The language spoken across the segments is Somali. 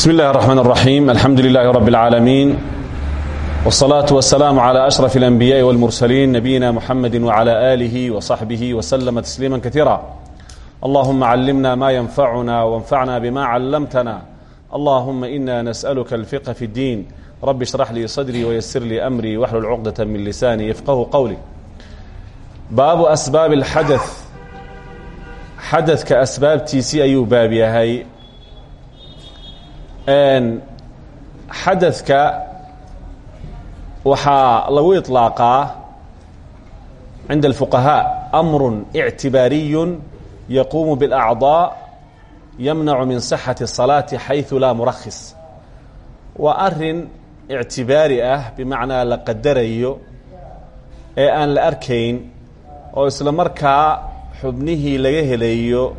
bsm اllahi الرحmن الرaحيم alxamdu لlah رb العaalمين والصلاaة والسلام على أشرف الأنبياء والمرسلين نبيina mحamد وعlى آله وصaحبه وسلم تسليما كثيرا اللهma علمنا ma ينفعنا وانفعنا بma علمتنا اللهma إنا نسألka الفقه في الدين رب اشرح لي صدري ويسر لي أمري واحلل عقدة من لساني يفقه qولي baabu أسباaب الxadث xadثka asbaabtiisii ayuu baab yahay xadadka waxaa lagu iطlaaqaa cinda الfuqahاء أmr اctibaariy yaquumu bاlأcضاء yamnacu min صaxaةi الصalaaةi xayثu laa murakis waa arin ictibaari ah bimacnaa la qadarayo ee aan la arkayn oo isla markaa xubnihii laga helayo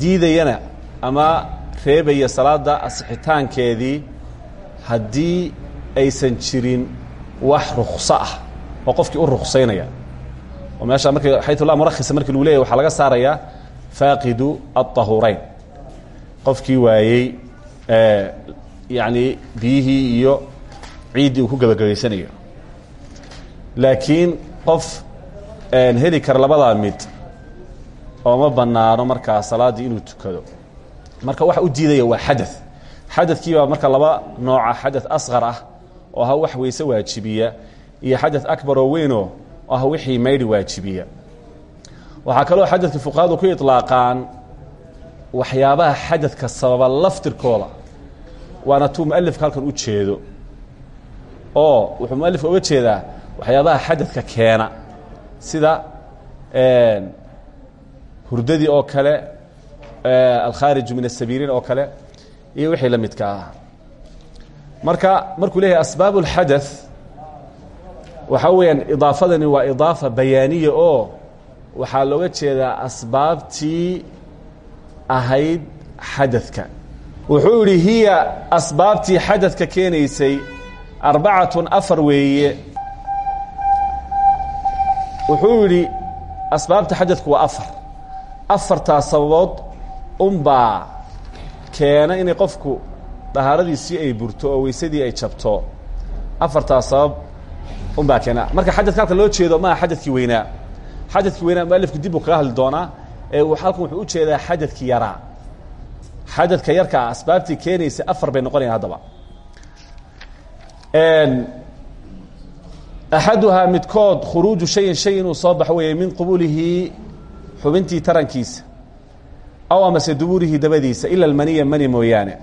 diidayana ama reebaya salaada asixitaankeedii haddii aysan jirin wax rukso ah oo qofkii u ruksaynaya oo meesha murakhisa markii lagu leeyahy waxaa laga saarayaa faaqidu aلطahuurayn qofkii waayey yani biyihii iyo ciiddii ku gebagabaysanayo laakiin qof heli kara labadaa mid ooma banaano markaa salaaddii inuu tukado marka waxa u diidaya waa xada xadakii baa marka laba nooca xada asqar ah oo aha wax weyse waajibiya iyo xada akbar oo weynoo ah wixii maydhi waajibiya. Waxaa kaloo xadadka fuqahadu ku iطlaaqaan waxyaabaha xadadka sababa laftirkooda. Waana tuu mualifka halkan u jeedo oo wuxuu mualifka uga jeedaa waxyaabaha xadadka keena. Sida hurdadii oo kale alkhaariju min asabiiliin oo kale iyo wixii la midka ah. Marka markuu leeyahay asbaab اlxadaث waxaa weeyaan idaafadani waa idaafa bayaaniya oo waxaa looga jeedaa asbaabtii ahayd xadadka wuxuu hiya asbaabtii xadadka keenaysay arbacatun afar weeye. Wuxuu yidhi asbaabta xadadku waa afar. Afartaas sababood unbaa keena inay qofku dahaaradiisii ay burto oo weysadii ay jabto. Afartaas sabab unbaa keena. Marka xadadka halka loo jeedo maaha xadadkii weynaa. Xadadkii weynaa mualifku dib buu kaga hadli doonaa ee halkan wuxuu u jeedaa xadadkii yaraa. Xadadka yarka ah asbaabtii keenaysa afar bay noqonayaan haddaba. Axaduhaa midkood khuruuju shayin shay inuu soo baxo weeye min qubulihi xubintii tarankiisa aw amase dubuurihi dabadiisa ila almaniya mani mooyaane.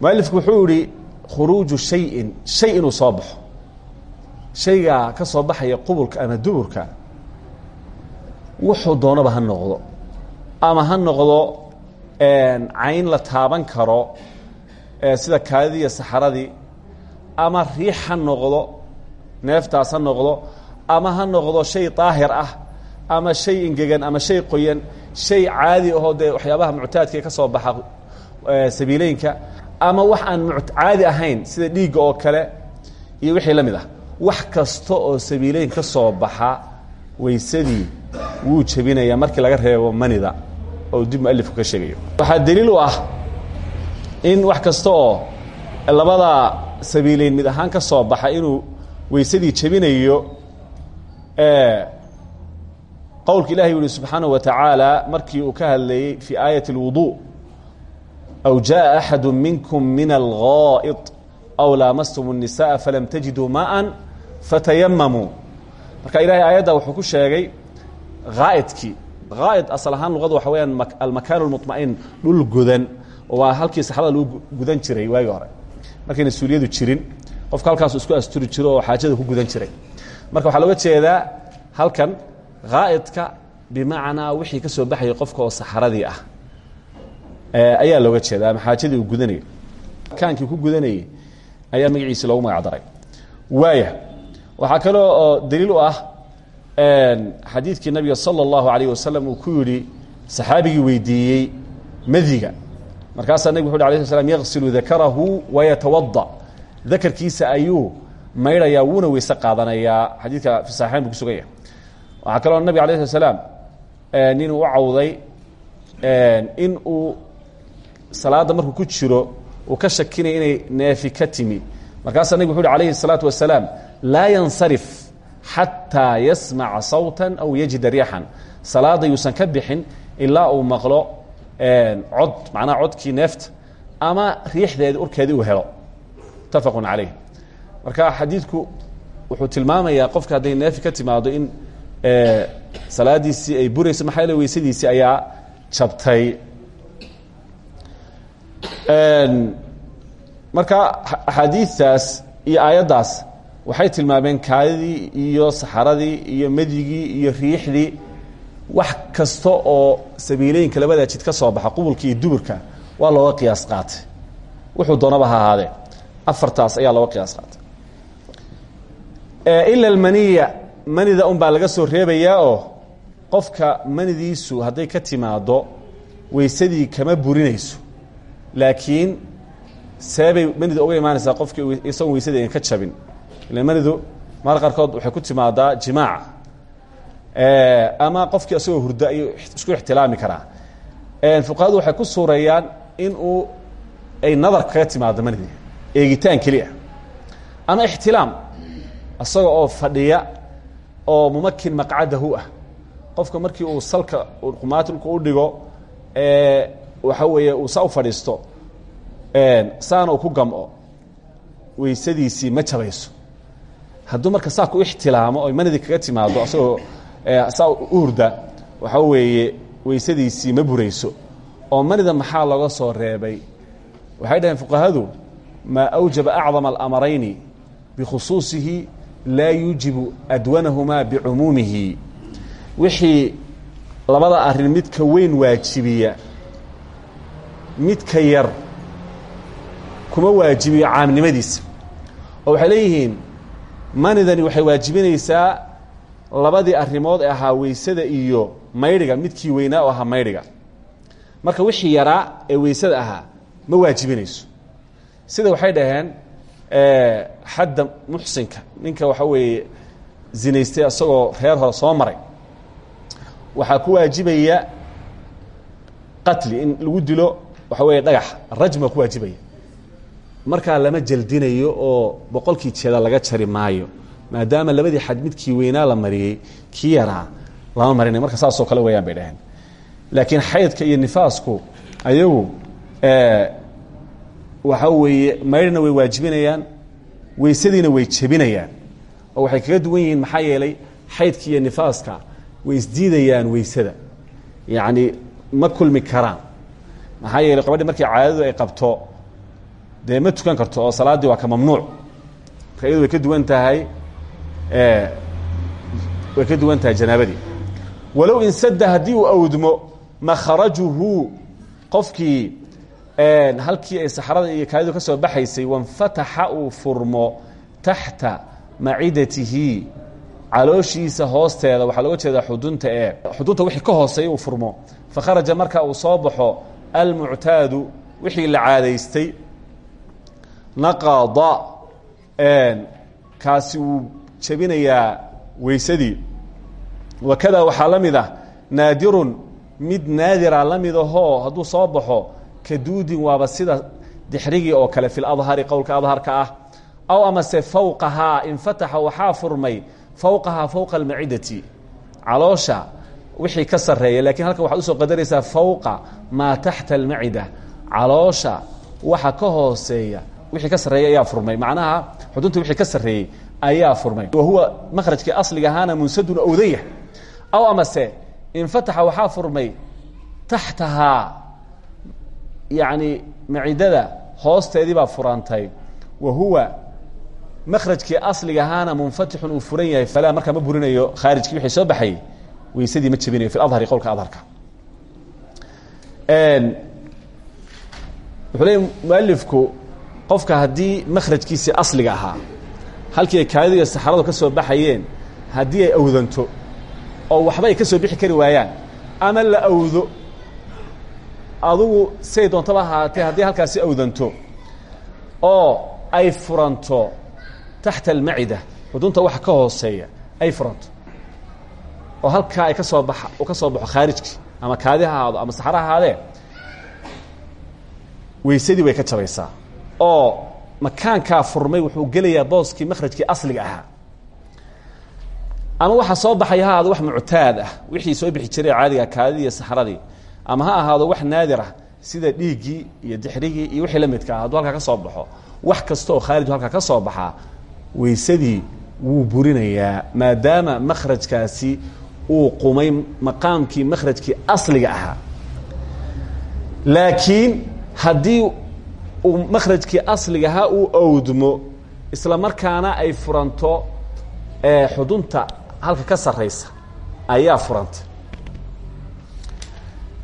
Mualifku wuxuu yihi khuruuju shayin shay inuu soo baxo. Shaygaa ka soo baxaya qubulka ama duburka wuxuu doonaba ha noqdo. Ama ha noqdo cayn la taaban karo sida kaadidii iyo saxaradii. Ama riix noqdo neeftaas noqdo. Ama ha noqdo shay daahir ah ama shay engegan ama shay qoyan shay caadi ahoo dee waxyaabaha muctaadka ka soo baxa sabiileynka ama wax aan caadi ahayn sida dhiigga oo kale iyo wixii la mid ah. Wax kasta oo sabiileyn ka soo baxa weysadii wuu jebinayaa markii laga reebo manida oo dib mualifku ka sheegayo. Waxaa daliil u ah in wax kasta oo labada sabiileyn mid ahaan ka soo baxa inuu weysadii jebinayo qowlka ilahi u yihi subxaanaه wa taعaalى markii uu ka hadlayey fii aayaة الwuضuء أw jaءa أxadu minkum min الغاaئط أw laamastm النisاء falam tajiduu maءa fatayamamuu marka ilahay aayadda wuxuu ku sheegay haa'idkii haa'id asal ahaan luqadu waxa weyaan almakaan الmuطmaئin dhul gudan waa halkii saxrada lagu gudan jiray waagii hore markayna suuliyadu jirin qofka halkaasu isku asturi jiro oo xaajada ku gudan jiray marka waxaa looga jeedaa halkan haa'idka bimacnaa wixii ka soo baxayay qofka oo saxaradii ah ayaa looga jeeda ama uu gudanayay kaankii ku gudanayay ayaa magaciisi loogu magac waaya waxaa kaloo oo daliil u ah xadiidkii nabiga sala allahu alayh uu ku yidhi saxaabigii weydiiyey madiga markaasaa nabig wuxu uhi alay sl slam yaqsilu dakarahu wayatawada dakarkiisa ayuu maydhayaa wuuna weyse qaadanayaa xadiidka fi saxiixayn buu kusugan yahay waxaa kaloo nabig alay slat slaam nin u cawday in uu salaadda markuu ku jiro uu ka shakinaya inay neefi ka timi. Markaasaa nabig wuxu uhi alayhi الsalaatu wasalaam laa yansarif xataa yasmaca sawta aw yajida riixan. Salaada yuusan ka uu maqlo cod macnaha codkii neefta ama riixdeedi urkeedii uu helo. Mutafaqu calayh marka xadiidku wuxuu tilmaamayaa qofka hadday neefi ka timaado in salaadiisii ay burayso maxaa yeele weysadiisii ayaa jabtay. Marka axaadiistaas iyo aayaddaas waxay tilmaameen kaadidii iyo saxaradii iyo medigii iyo riixdii wax kasta oo sabiilooyinka labada jid ka soo baxa qubulka iyo waa looga qiyaas qaatay. Wuxuu doonaba ha afartaas ayaa looga qiyaas qaatay. Ila almaniya manida un baa laga soo reebayaa oo qofka manidiisu hadday ka timaado weysadii kama burinayso. Laakiin seebay manida uga imaanaysaa qofkii isagoon weysadii ka jabin. Ila manidu marka qaarkood waxay ku timaadaa jimaaca ama qofkii isagoo hurdo ayuu isku ixtilaami karaa. Fuqahadu waxay ku suureeyaan in uu ay nadar kaga timaado manidii. Eegitaan keli ah ama ixtilaam. Isaga oo fadhiya oo mumakin maqcadahu ah. Qofka markii uu salka qumaati dhulka u dhigo waxa weeye uu saa u fadhiisto saana ku gamco weysadiisii ma jabayso. Hadduu marka saa ixtilaamo oy manidii kaga timaado isagoo saa u hurda waxaa weeye weysadiisii ma burayso. Oo manida maxaa looga soo reebay? Waxay dhaheen fuqahadu maa awjaba acdama alamarayni bikhusuusihi laa yuujibu adwanahumaa bicumuumihi. Wixii labada arrin midka weyn waajibiya midka yar kuma waajibiyo caamnimadiisa. Oo waxay leeyihiin manidani waxay waajibinaysaa labadii arrimood ee ahaa weysada iyo maydhiga midkii weynaa oo ahaa maydhiga. Marka wixii yaraa ee weysada ahaa ma waajibinayso. Sida waxay dhaheen xadda muxsinka ninka waxa weeye zinaystay isagoo reer hore soo maray waxaa ku waajibaya qatli in lagu dilo waxa weeye dhagax rajma ku waajibaya. Markaa lama jeldinayo oo boqolkii jeeda laga jari maayo maadaama labadii xad midkii weynaa la mariyey kii yaraa lama marinayo marka saasoo kale weeyaan bay dhaheen. Laakiin xaydka iyo nifaasku ayagu waxa weeye maydhna way waajibinayaan weysadiina way jebinayaan. Oo waxay kaga duwan yihiin maxaa yeelay xaydka nifaaska way isdiidayaan weysada. Yacni ma kulmi karaan. Maxaa yeeley gabadhi markii caadadu ay qabto dee tukan karto oo salaaddii waa ka mamnuuc. Marka ka duwan tahay way ka duwan tahay janaabadii. Walow insada haddii uu awdmo makhrajuhu qofkii halkii ay saxrada iyo kaadidu ka soo baxaysay wanfataxa uu furmo taxta macidatihi calooshiisa hoosteeda waxaa looga jeedaa xudunta ee xudunta wixii ka hooseeya uu furmo. Fakharaja marka uu soo baxo almuctaadu wixii la caadaystay naqada kaasi wuu jebinayaa weysadii. Wakada waxaa la mid ah naadirun mid naadira la mid ahoo hadduu soo baxo kaduudin waaba sida dixrigii oo kale fi ladhari qowlka adharka ah. Aw amase fawqahaa infataxa waxaa furmay fawqahaa fowqa almacidati. Caloosha wixii ka sarreeya lakiin halkan waxaad u soo qadaraysaa fawqa maa taxta almacida. Caloosha waxa ka hooseeya wixii ka sarreeya ayaa furmay. Macnaha xudunta wixii ka sarreeyey ayaa furmay. Wa huwa makhrajkii asliga ahaana munsadun owdan yahay aw amase infataxa waxaa furmay taxtahaa yacni macidada hoosteedii baa furantay wa huwa makhrajkii asliga ahaana munfatixun uu furan yahay falaa markaa ma burinayo khaarijkii wixii soo baxayay weysadii ma jebinayo fi adhari qowlka adharka. Wuxuu leey mualifku qofka haddii makhrajkiisii asliga ahaa halkii ay saxaradu ka soo baxayeen haddii ay awdanto oo waxba ay ka soo bixi kari waayaan ama la awdo adugu siay doontaba ahaatee haddii halkaasi awdanto oo ay furanto taxta almacida xudunta waxa ka hooseeya ay furanto. Oo halkaa ay ka soo baxa uu ka soo baxo khaarijkii ama kaadi ha ama saxaro ha ahaadee weysadii way ka jabaysaa oo makaankaa furmay wuxuu gelayaa booskii makhrajkii asliga ahaa. Ama waxaa soo baxaya ha ahaado wax muctaad ah wixii soo bixi jiray caadiga kaadidii iyo ama ha ahaado wax naadir ah sida dhiiggii iyo dixrigii iyo wixii la midka ah hadduu halkaa ka soo baxo. Wax kasta oo khaarij halkaa ka soo baxaa weysadii wuu burinayaa maadaama makhrajkaasi uu qumay maqaamkii makhrajkii asliga ahaa. Laakiin haddii uu makhrajkii asliga ahaa uu awdmo isla markaana ay furanto xudunta halka ka sarraysa ayaa furanta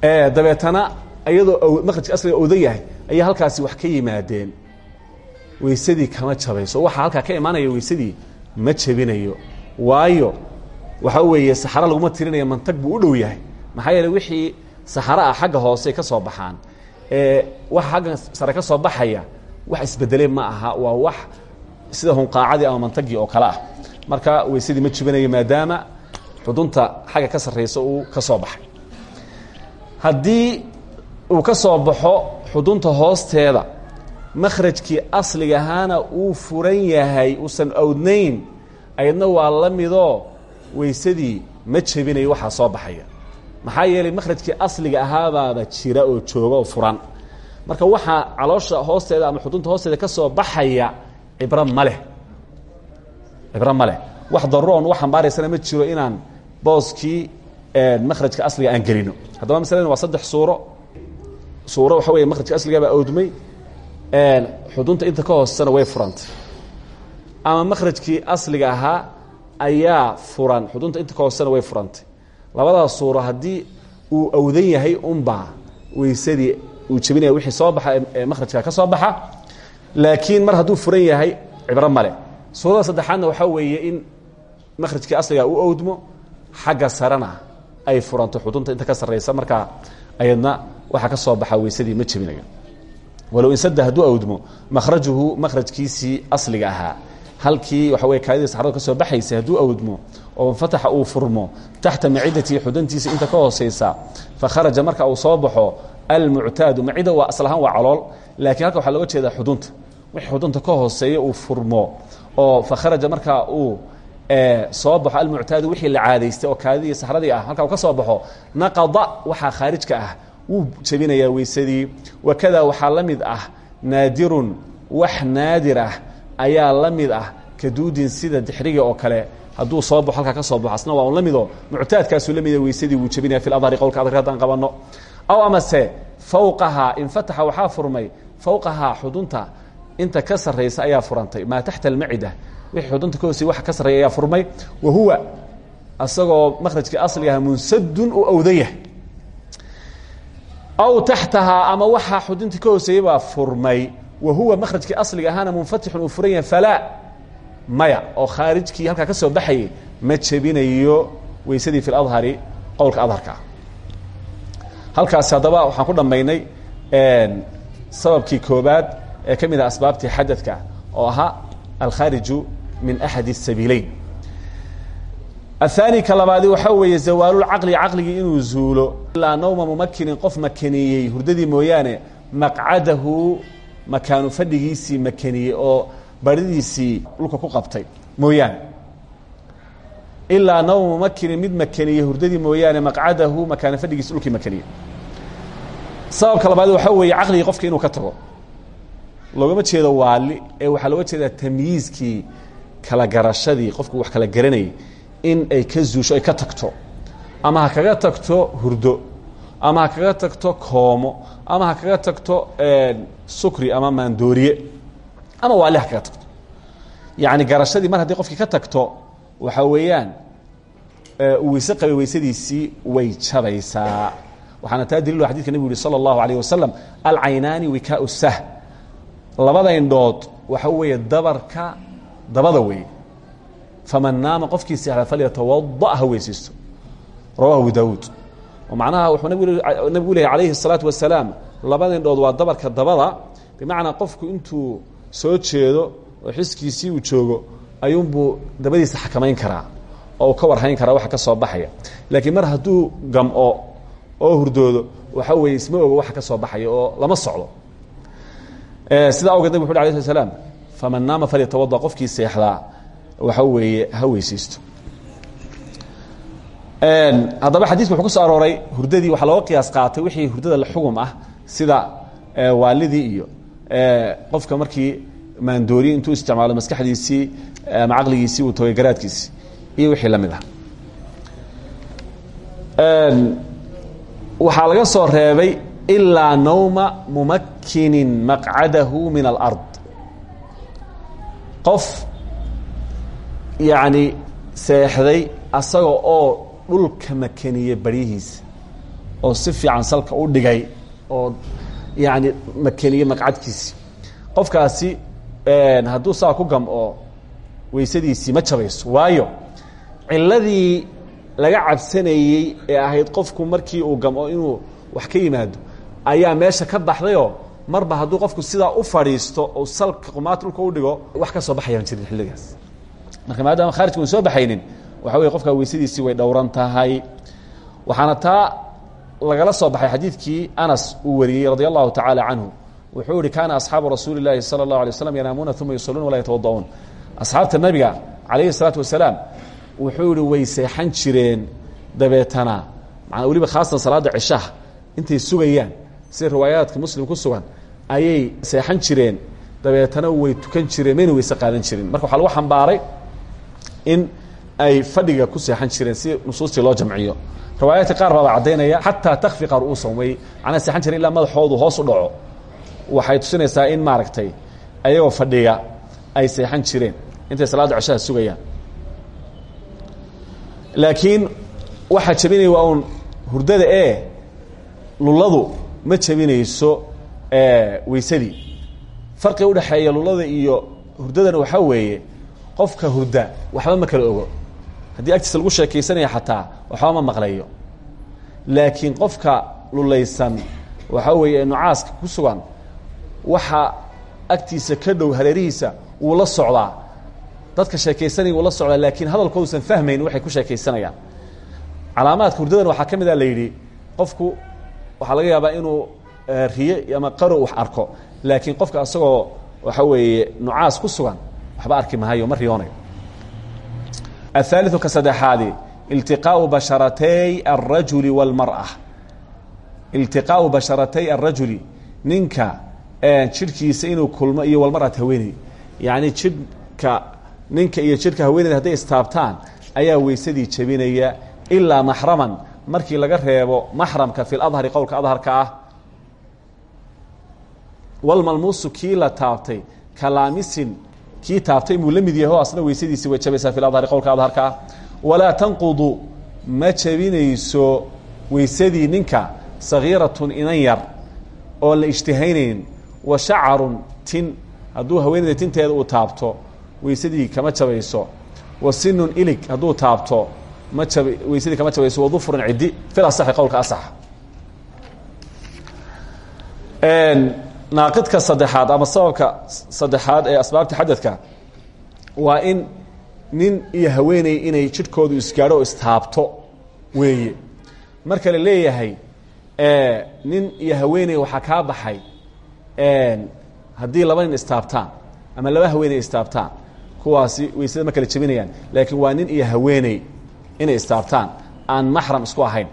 dabeetana iyadoo makhrajka asliga awdan yahay ayaa halkaasi wax ka yimaadeen. Weysadii kama jabayso. Waxaa halkaa ka imaanaya weysadii ma jebinayo waayo waxa weeye saxaro laguma tirinaya mantag buu u dhow yahay. Maxaa yeele wixii saxaro ah xagga hoose ka soo baxaan. Waxa xagga sare ka soo baxaya wax isbedeleen ma aha. Waa wax sida hunqaacadii ama mantagii oo kale ah. Marka weysadii ma jebinayo maadaama xudunta xagga ka sarraysa uu ka soo baxay haddii uu ka soo baxo xudunta hoosteeda makhrajkii asliga ahaana uu furan yahay uusan awdnayn ayadna waa la midoo weysadii ma jebinayo waxaa soo baxaya. Maxaa yeelay makhrajkii asliga ahaabaaba jira oo jooga oo furan. Marka waxaa caloosha hoosteeda ama xudunta hoosteeda ka soo baxaya cibro ma leh. Cibro ma leh. Wax daruro on u xambaaraysana ma jiro inaan booskii makhrajka asliga aan gelino. Haddaba masalan waa saddex suuro. Suuro waxa weeye makhrajka asligaabaa awdmay xudunta inta ka hoosena way furantay. Ama makhrajkii asliga ahaa ayaa furan. Xudunta inta ka hoosena way furantay. Labadaas suuro haddii uu awdan yahay unbaa weysadii uu jebinaya wixii soo baxa ee makhrajka ka soo baxa. Laakiin mar hadduu furan yahay cibro male suurada saddexaadna waxaa weeye in makhrajkii asliga u awdmo xagga sarena ay furanto xudunta inta ka sarraysa markaa ayadna waxaa ka soo baxa weysadii ma jebinayo walow insada hadduu awdmo makhrajuhu makhrajkiisii asliga ahaa. Halkii waxa wey kaadidii saxrada ka soo baxaysay hadduu awdmo oo infataxa uu furmo taxta macidatihi xudantiisa inta ka hooseysa fakharaja marka uu soo baxo almuctaadu macida waa asal ahaan waa calool laakiin halka waxaa looga jeedaa xudunta. Wixii xudunta ka hooseeya uu furmo oo fakharaja markaa uu soo baxo almuctaadu wixii la caadaystay oo kaadidii saxradii ah halka uu ka soo baxo naqada waxaa khaarijka ah. Wuu jebinayaa weysadii wakada waxaa la ah naadirun wax naadir ah ayaa la mid ah kaduudin sida dixriga oo kale. Hadduu soo baxo halkaa ka soo baxo waa un la midoo muctaadkaasuu weysadii wuu jebinaya fi adhari qowlka adhari haddaan aw amase fawqahaa infataxa waxaa furmay fawqahaa xudunta inta ka sarraysa ayaa furantay maa taxta almacida wixii xudunta ka hoosey waxa ka sarreeya ayaa furmay wa huwa asagoo makhrajkii asliga aha munsadun u awdan yahay aw taxtahaa ama waxaa xuduntii ka hooseeyey baa furmay wa huwa makhrajkii asliga ahaana munfatixun uu furan yahay falaa. Maya oo khaarijkii halkaa ka soo baxayay ma jebinayo weysadii fi ladhari qowlka adharkaa halkaasi haddaba waxaan ku dhammaynay sababkii koobaad ee ka mid ah asbaabtii xadadka oo ahaa alkhaariju min axad الsabiileyn athani ka labaadi waxaa weeye zawaalulcaqli caqligii inuu zuulo. Ilaa nawma mumakinin qof makaneeyey hurdadii mooyaane maqcadahu makaanu fadhigiisii makaniyey oo baridiisii dhulka ku qabtay mooyaane. Ilaa nawma mumakinin mid makaniyey hurdadii mooyaane maqcadahu makaana fadhigiisi dhulkii makaniyey sababka labaad waxaa weeye caqligii qofka inuu ka tago. Loogama jeedo waali ee waxaa looga jeedaa tamyiizkii kala garashadii qofku wax kala garanayay in ay ka zuusho ay ka tagto ama ha kaga tagto hurdo ama ha kaga tagto koomo ama ha kaga tagto sukri ama maandooriye ama waali ha kaga tagto yacni garashadii mar haddii qofkii ka tagto waxaa weeyaan uu weyse qabay weysadiisii way jabaysaa waxaana taa daliilo xadidka nebigu yihi salى اllahu alayه wasalam alcaynaani wikaau sah labada indhood waxa weeye dabarka dabada weeye faman naama qofkii seexda falyatawada ha weysaysto. Rawahu abu daawuud oo wuxuu nebigu lehy alayhi الsalaatu wasalaam labada indhood waa dabarka dabada. Bimacnaa qofku intuu soo jeedo oo xiskiisii uu joogo ayuunbuu dabadiisa xakamayn karaa oo ka warhayn karaa waxa ka soo baxaya. Laakiin mar hadduu gamco oo hurdoodo waxa weeye isma ogo ka soo baxaya oo lama socdo. Sidaa awgeed nabig wuxu uri alay sl slam faman naama falyatawada qofkii seexdaa waxa weeye ha weysaysto. Haddaba xadiiska wuxuu ku soo arooray hurdadii waxaa looga qiyaas qaatay wixii hurdada la xugum ah sida waalidii iyo qofka markii maandooriye intuu isticmaalo maskaxdiisii ama caqligiisii uu togay garaadkiisii iyo wixii la mid ah. Waxaa laga soo reebay ilaa nawma mumakinin maqcadahu min alard qof yacni seexday asaga oo dhulka makaniye baryihiisa oo si fiican salka u dhigay oo yani makaniye maqcadkiisi. Qofkaasi hadduu saa ku gamco weysadiisii ma jabayso. Waayo ciladii laga cabsanayey ee ahayd qofku markii uu gamco inuu wax ka yimaado ayaa meesha ka baxdayoo marba hadduu qofku sidaa u fadhiisto oo salka qumaad dhulka u dhigo wax ka soo baxayaan jirin xilligaas. Marka maadaama kharijka un soo baxaynin waxa weye qofka weysadiisii way dhowran tahay. Waxaana taa lagala soo baxay xadiidkii anas uu wariyey radia allahu tacaala canhu wuxuu ihi kaana asxaabu rasuuli llaahi sala allahu alay slam yanaamuuna uma yusaluuna walaa yatawada'uun asxaabta nabiga calayhi salaatu wasalaam wuxuu ihi way seexan jireen dabeetana. Macanaa weliba khaasatan salaadda ceshaha intay sugayaan sida riwaayaadka muslim ku sugan ayay seexan jireen. Dabeetana way tukan jireen mayna weyse qaadan jirin. Marka waxaa lagu xambaaray in ay fadhiga ku seexan jireen si nusuustii loo jamciyo. Riwaayaadka qaar baaba caddaynaya xataa takfiqa ru'uusahum way macnaa seexan jireen ilaa madaxoodu hoos u dhaco. Waxay tusinaysaa in maaragtay ayagoo fadhiga ay seexan jireen. Intay salaadda ceshaha sugayaan. Laakiin waxaa jabinaya waa hurdada ee luladu ma jabinayso weysadii farqiga udhexeeya lulada iyo hurdadana waxaa weeye qofka hurda waxba ma kala ogo. Haddii agtiisa lagu sheekaysanaya xataa waxba ma maqlayo. Laakiin qofka lulaysan waxaa weeye ee nucaaska ku sugan waxa agtiisa ka dhow hareerihiisa wuu la socdaa. Dadka sheekaysanaya wuu la socdaa laakiin hadalkoodusan fahmayn waxay ku sheekaysanayaan. Calaamaadka hurdadan waxaa ka mid a la yidhi qofku waxaa laga yaabaa inuu eh, riye ama qarow wax arko. Laakiin qofka asagoo waxa weeye nucaas ku sugan waxba arki mahayo ma riyoonayo. Ahaaliu ka saddexaadi iltiqaau basharatay alrajuli wاlmar'a iltiqaau basharatay alrajuli ninka eh, jidhkiisa inuu kulmo iyo walmar'at haweeney. Yacni jidhka ninka iyo jidhka haweeneyda hadday istaabtaan ayaa weysadii jebinaya ilaa maxraman markii laga reebo maxramka fi اladhari qowlka adharka ah walmalmuusu kii la taabtay kalaamisin kii taabtay muu la mid asna weysadiisi way jabaysaa fi adhari qowlka adharka ah. Walaa tanqudu ma jebinayso weysadii ninka sagiiratun inan yar oon la ijtihaynayn wa shacarun tin hadduu haweeneyda tinteeda uu taabto weysadii kama jabayso wa sinun ilig hadduu taabto ma jab weysadii kama jabayso wadufrun ciddi fil asaxi qowlka asax naaqidka saddexaad ama sababka saddexaad ee asbaabta xadadka waa in nin iyo haweeney inay jidhkoodu isgaadho oo istaabto weeye. Marka la leeyahay nin iyo haweeney waxaa kaa baxay haddii laba nin istaabtaan ama laba haweeney istaabtaan kuwaasi weysada ma kala jebinayaan laakiin waa nin iyo haweeney inay istaabtaan aan maxram isku ahayn.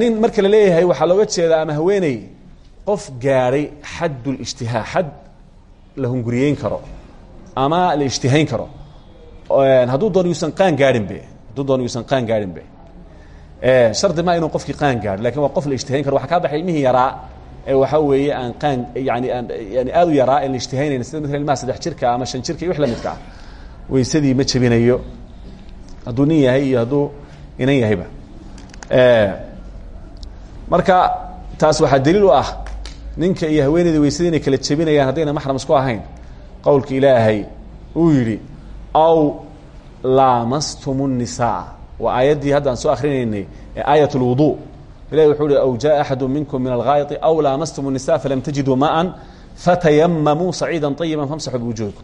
Nin marka la leeyahay waxaa looga jeedaa ama haweeney qof gaadhay xadulijtihaa xad la hunguriyeyn karo ama la ijtihayn karo. Hadduu doono yuusan qaan gaadhinbe hadduu doono yuusan qaan gaadhinbe shardi ma inuu qofkii qaan gaadho laakiin waa qof la ijtihayn karo. Waxaa kaa baxay ilmihii yaraa ee waxaa weeye aan qaan yani aan yani aad u yaraa en la ijtihaynayn sida mala ilmaha saddex jirka ama shan jirka iyo wix la midka ah weysadii ma jebinayo hadduu nin yahay iyo hadduu eh, marka taas waxaa daliil u ah ninka iyo haweeneyda weysada kala jebinayaan haddayna maxram isku ahayn. Qowlka ilaahay uu yidhi aw laamastumu nisaa waa aayaddii haddaan soo akrinaynay ee aayat lwudu ilahi wuxuu ihi aw jaa axadu minkum min alghaa'iti aw laamastumu nisa falam tajiduu maaan fatayamamuu saciida ayiba famsaxuu biwujuhikum.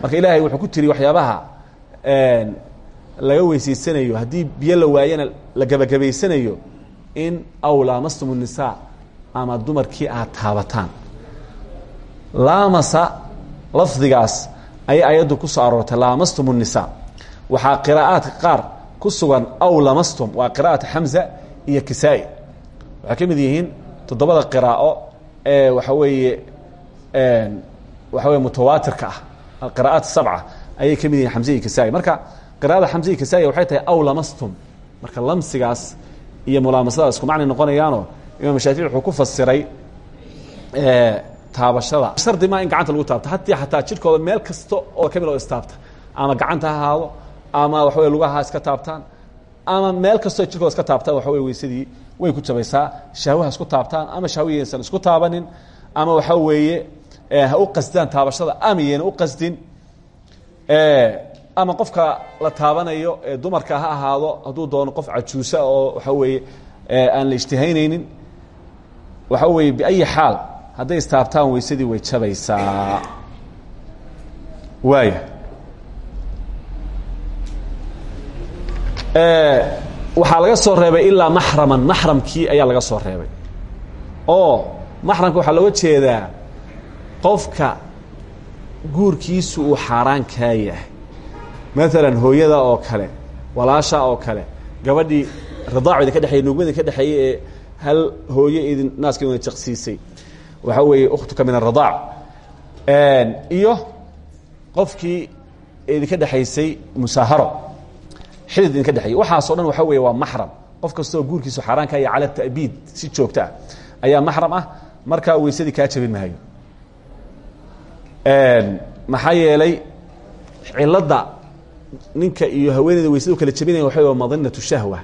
Marka ilaahay wuxuu ku tiri waxyaabaha eh, laga weysaysanayo haddii biyo la waayana la gebagabaysanayo in aw laamastum nisaa ama dumarkii aad taabataan. Laamasa lafdigaas ayay ayaddu ku soo aroortay laamastum nisaa. Waxaa qiraa'aadka qaar ku sugan aw lamastum waa qira'at xamza iyo kisaa-i. Waxay ka toddobada qiraa'o ee waxa weeye waxa weye mutawaatirka ah alqira'aat sabca ayay ka mid yihiin iyo kisaa-i. Marka qira'ada xamze iyo kisaa-i waxay tahay aw lamastum. Marka lamsigaas iyo mulaamasadaas isku macnay noqonayaanoo imaam shaafici wuxuu ku fasiray taabashada. Shardi maa in gacanta lagu taabto. Hatii xataa jirkooda meel kasta oo ka mid oo istaabta ama gacanta ha ahaado ama waxa wey lugaha iska taabtaan ama meel kastoo jirkooda iska taabtaan waxa wey weysadii way ku jabaysaa. Shahwaha isku taabtaan ama shahwiyaysan isku taabanin ama waxa weeye ha u qasdaan taabashada ama yayna u qasdin ama qofka la taabanayo ee dumarka ha ahaado hadduu doono qof cajuusa oo waxa weeye aan la ijtihaynaynin waxa weeye biayi xaal hadday istaabtaan weysadii way jabaysaa. Waaya waxaa laga soo reebay ilaa maxraman maxramkii ayaa laga soo reebay. Oo maxramka waxaa looga jeedaa qofka guurkiisu uu xaaraan kaa yahay maalan hooyada oo kale walaasha oo kale gabadhii ridaac idin ka dhexeeyey nugmada ka dhexeeyey ee hal hooyo idin naaska wada jaqsiisay. Waxaa weeye ukhtuka min aridaac iyo qofkii idinka dhexaysay musaaharo. Xidid idinka dhexeeyey waxaasoo dhan waxa weeye waa maxram. Qof kastoo guurkiisu xaaraanka iyo cala ta'biid si joogto ah ayaa maxram ah markaa weysadii kaa jabin maayo. Maxaa yeelay cilada ninka iyo haweeneyda weysada u kala jabinaya waxa wa madinatu shahwa.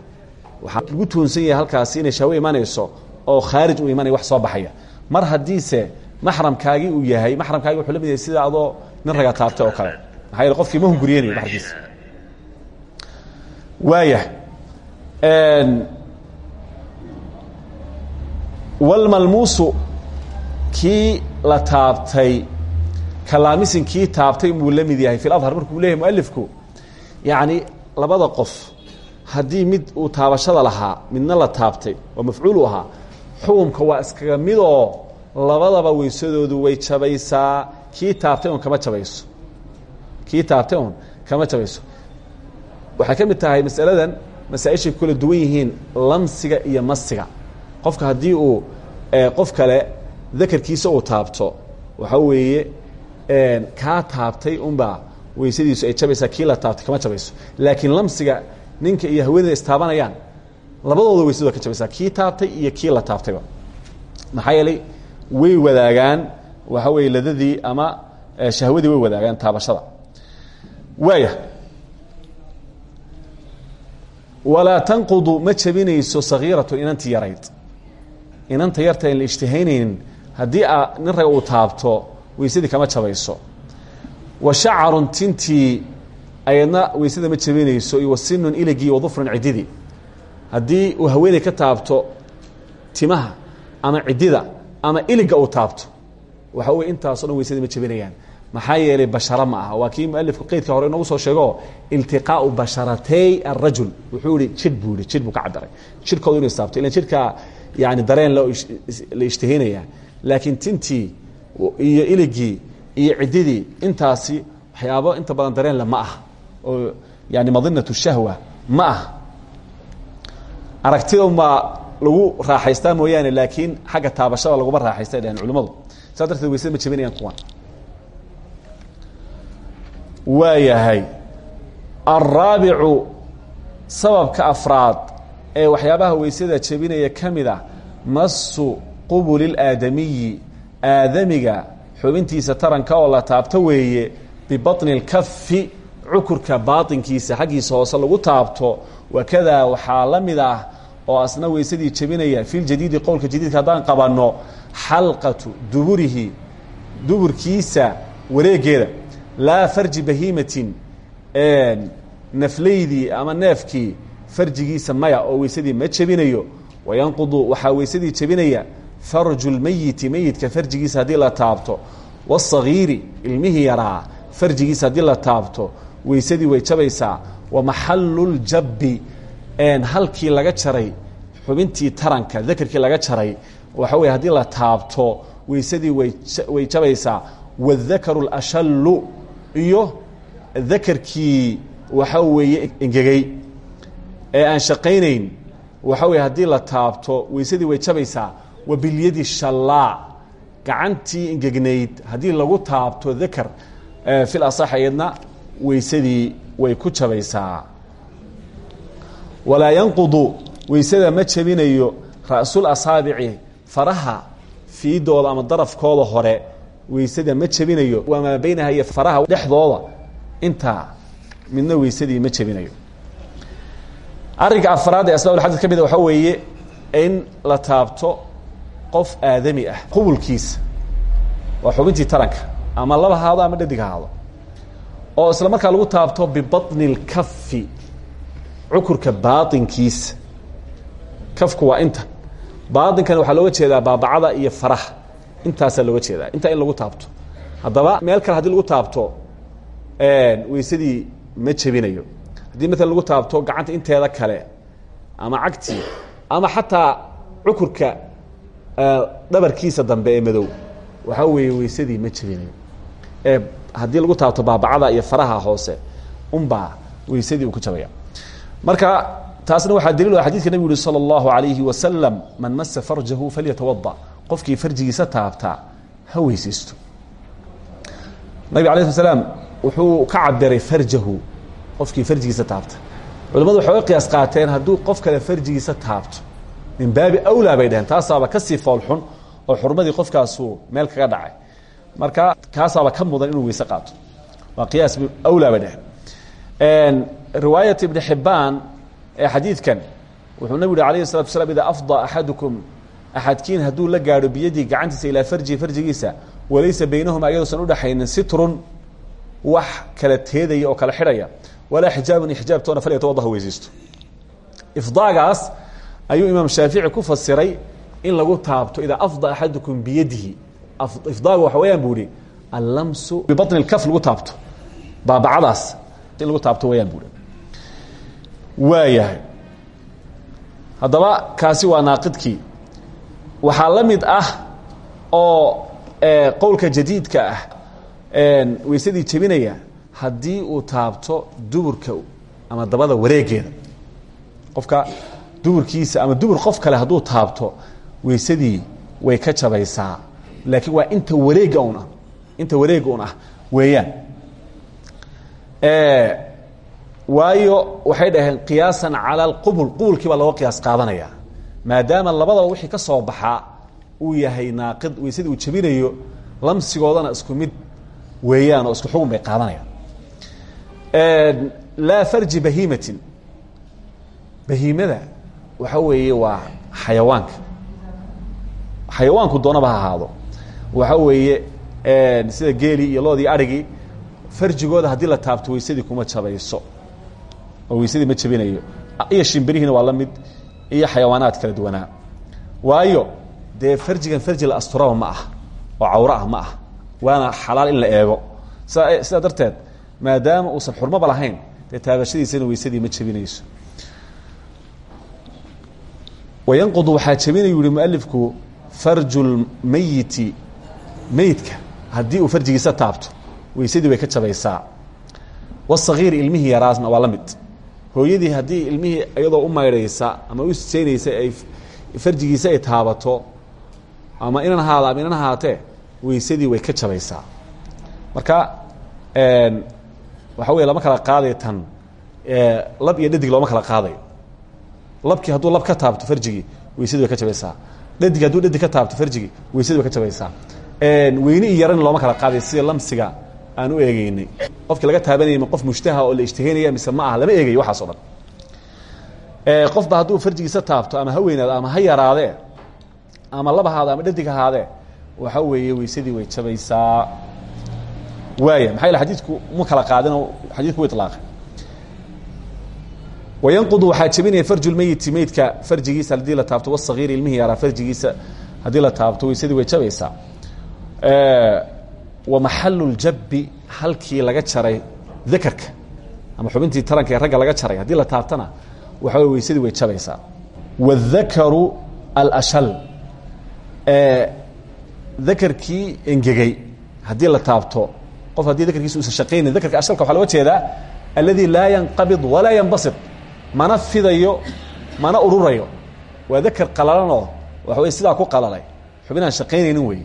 Waxaa lagu tuunsan yahay halkaasi inay shahwo imanayso oo khaarij u imanaya wax soo baxaya. Mar haddiise maxramkaagii uu yahay maxramkaagi wuxuu la mid yahay sida adoo nin raga taabtay oo kale. Maxaa yeele qofkii ma hunguriyanayo maxrkiisa waaya walmalmuusu kii la taabtay kalaamisin taabtay mid yahay fi adhar. Markuu leeyahay mualifku yacni labada qof haddii mid uu taabashada lahaa midna la taabtay oo mafcuulu ahaa xukumka waa iskaga midoo labadaba weysadoodu way jabaysaa. Kii taabtay un kama jabayso. Kii taabtay un kama jabayso. Waxay ka mid tahay masaladan masaaishay ku kala duwan yihiin lamsiga iyo masiga. Qofka haddii uu qof kale dakarkiisa uu taabto waxaa weeye kaa taabtay unbaa weysadiisu ay jabaysaa kii la taabtay kama jabayso laakiin lamsiga ninka iyo haweeneyda istaabanayaan labadooda weysadooda ka jabaysaa kii taabtay iyo kii la taabtayba. Way wadaagaan waxa weeye ladadii ama shahwadii way wadaagaan taabashada. Waaya. Walaa tanqudu ma jabinayso sagiiratu inanti yarayd. Inanta yarta aan la ijtihaynaynin nin raga uu taabto weysadii kama jabayso wa shacarun tintii ayadna weysada ma jabinayso iyo wasinun iligii wadufrun cididii haddii uu haweeney ka taabto timaha ama cidida ama iliga uu taabto waxa wey intaaso dhan weysada ma jabinayaan. Maxaa yeelay bashara ma aha. Waa kii mualifku qeydka hore inoogu soo sheego iltiqaau basharatay arajul wuxuu ihi jidh buu ihi jidh buu ka cabiray jidhkooda inu istaabto ilan jidhka yani dareen la ishtihaynaya laakiin tintii iyo iligii iyo cididii intaasi waxyaabo inta badan dareenle ma ah oo yani madinatu shahwa ma ah. Aragtida unbaa lagu raaxaystaa mooyaane laakiin xagga taabashada laguma raaxaysta dhaheen culimmadu. Saa darteed weysada ma jabinayaan kuwan. Waayahay alraabicu sababka afraad ee waxyaabaha weysada jebinaya ka mid a masu qubuli اlaadamiyi aadamiga xubintiisa taranka oo la taabto weeye bibaطni اlkafi cukurka baaطinkiisa xaggiisa hoose lagu taabto wakadaa waxaa la mid ah oo asna weysadii jebinaya fi ljadiidi qowlka jadiidka haddaan qabanno xalqatu duburihi duburkiisa wareegeeda laa farji bahiimatin naflaydii ama neefkii farjigiisa maya oo weysadii ma jebinayo wayanqudu waxaa weysadii jebinaya farju lmeyiti meyidka farjigiisa haddii la taabto wasagiiri ilmihii yaraa farjigiisa haddii la taabto weysadii way jabaysaa wa maxalu ljabbi halkii laga jaray xubintii taranka dakarkii laga jaray waxa weye haddii la taabto weysadii way jabaysaa wadakaru اlashallu iyo dakarkii waxa weeye engegey ee aan shaqaynayn waxa weye haddii la taabto weysadii way jabaysaa wa bilyadi shallaa gacantii engegnayd haddii lagu taabto dakar fil asax iyadna weysadii way ku jabaysaa. Walaa yanqudu weysada ma jebinayo ra'sul asaabici faraha fiidooda ama darafkooda hore weysada ma jebinayo wamaa baynaha iyo faraha dhexdooda intaa midna weysadii ma jebinayo arrinka afraad ee asbaabulxadid ka mida waxaa weeye in la taabto qof aadami ah hubulkiisa waa xubintii taranka ama laba ama dhadig oo isla markaa lagu taabto bibaطni اlkafi cukurka baainkiisa kafku waa inta. Baainkan waxaa looga jeedaa baabacada iyo faraha. Intaasaa looga jeedaa. Intaa in lagu taabto. Haddaba meel kale haddii lagu taabto weysadii ma jebinayo. Haddii maalan lagu taabto gacanta inteeda kale ama cagtii ama xataa cukurka dhabarkiisa dambe ee madow waxaa weeye weysadii ma jirin. Ee haddii lagu taabto baabacada iyo faraha hoose unbaa weysadii ku jabaya marka taasna waxaa daliil ah xadidka nebigu yuhi salى اllahu alayhi wasalam man masa farjahu falyatawada qofkii farjigiisa taabtaa ha weysaysto. Nabig alay sl wuxuu ka cabiray farjahu qofkii farjigiisa taabta. Culamadu waxay ga qiyaas qaateen hadduu qof kale farjigiisa taabto min baabi awlaa bay dhaheen taasaaba ka sii foolxun oo xurmadii qofkaasuu meel kaga dhacay. Marka kaasaaba ka mudan inuu weyse qaato. Waa qiyaas awlaa bay dhaheen. Riwaayat ibni xibbaan ee xadiidkan wuxuu nabigu yihi alayhi salatu wasalaam idaa afdaa axadukum axadkiin la gaadho biyadii gacantiisa ilaa farjihi farjigiisa walaysa baynahumaa iyadoosan udhaxaynin sitrun wax kala teedaya oo kala xidhaya walaa xijaabun xijaab toona falyatawaddaha weysiisto. Ifdaagaas ayuu imaam shaafici ku fasiray in lagu taabto idaa afda axadukum biyadihi. Ifdaaga waxa weyaan bu ihi allamsu bibaطni اlkaf lagu taabto. Baabacadaas lagu taabto wayaan bui waayahay haddaba kaasi waa naaqidkii. Waxaa la ah oo qowlka jadiidka ah weysadii jebinaya haddii uu taabto duburka ama dabada wareegeeda qofka duburkiisa ama dubur qof kale hadduu taabto weysadii way ka jabaysaa. Laakiin waa inta wareega un ah inta wareega un ah weeyaan. Waayo waxay dhaheen qiyaasan cala alqubul qubulkii baa qiyaas qaadanaya. Maadaama labadaba wixii ka soo baxaa uu yahay naaqid weysadii uu jebinayo lamsigoodana isku mid weeyaan oo isku xugun bay qaadanayaan. Laa farji bahiimatin. Bahiimada waxa weeye waa xayawaanka. Xayawaanku doonaba ha ahaado. Waxa weeye sida geeli iyo loodii arigii farjigooda haddii la taabto weysadii kuma jabayso. Oo weysadii ma jabinayo. Iyo shimbirihiina waa la mid iyo xayawaanaad kala duwanaa. Waayo dee farjigan farji la asturaba ma ah oo cawro ah ma ah waana xalaal in la eego. Sidaa darteed maadaama uusan xurmaba lahayn dee taabashadiisana weysadii ma jebinayso wayanqudu waxaa jebinaya yuhi mualifku farju lmeyiti meyidka haddii uu farjigiisa taabto weysadii way ka jabaysaa. Wasagiir ilmihii yaraasna waa la mid. Hooyadii haddii ilmihii iyadoo u maydhaysa ama u seynaysa ay farjigiisa ay taabato ama inan haada ama inan ahaatee weysadii way ka jabaysaa. Marka waxa wey lama kala qaadayo labkii hadduu lab ka taabto farjigii weysadii way ka jabaysaa. Dhadig hadduu dhadig ka taabto farjigii weysadii way ka jabaysaa. Weyne iyo yarana looma kala qaadayo sida lamsiga aan u eegeynay qofkii laga taabanayay ma qof mushtaha oo la ishtihaynaya mise ma aha lama eegayo waxaas o dhan. Qofba hadduu farjigiisa taabto ama ha weynaado ama ha yaraadee ama lab ahaado ama dhadig ahaadee waxa weeye weysadii way jabaysaa. Waaya maxaa yele xadiidku ma kala qaadinoo xadiidku wa ilaaqay wayanqudu waxaa jebinaya farju lmeyiti meydka farjigiisa haddii la taabto wasagiiri ilmihii yaraa farjigiisa haddii la taabto weysadii way jabaysaa wamaxalu ljabbi halkii laga jaray dakarka ama xubintii taranka ee ragga laga jaray haddii la taabtana waxa wey weysadii way jabaysaa waاdakaru alashal dakarkii engegay haddii la taabto qof haddii dakarkiisa usan shaqaynayn dakarka ashalka waxaa loga jeedaa alladii laa yanqabid walaa yanbasit mana fidayo mana ururayo. Waa dakar qalalanoo waxa wey sidaa ku qalalay. Xubinaan shaqaynaynin wey